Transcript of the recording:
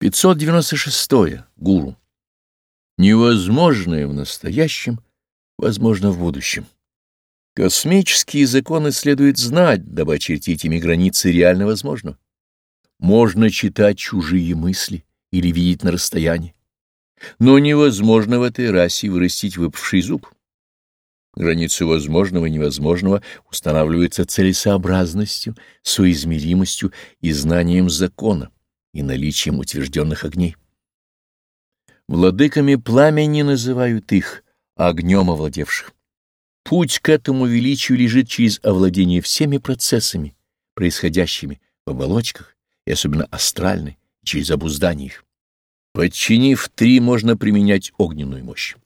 596. -е. Гуру. Невозможное в настоящем возможно в будущем. Космические законы следует знать, дабы очертить ими границы реально возможного. Можно читать чужие мысли или видеть на расстоянии, но невозможно в этой расе вырастить выпавший зуб. Границы возможного и невозможного устанавливаются целесообразностью, соизмеримостью и знанием закона и наличием утвержденных огней. Владыками пламени называют их, огнем овладевших. Путь к этому величию лежит через овладение всеми процессами, происходящими в оболочках, и особенно астральной, через обуздание их. Подчинив три, можно применять огненную мощь.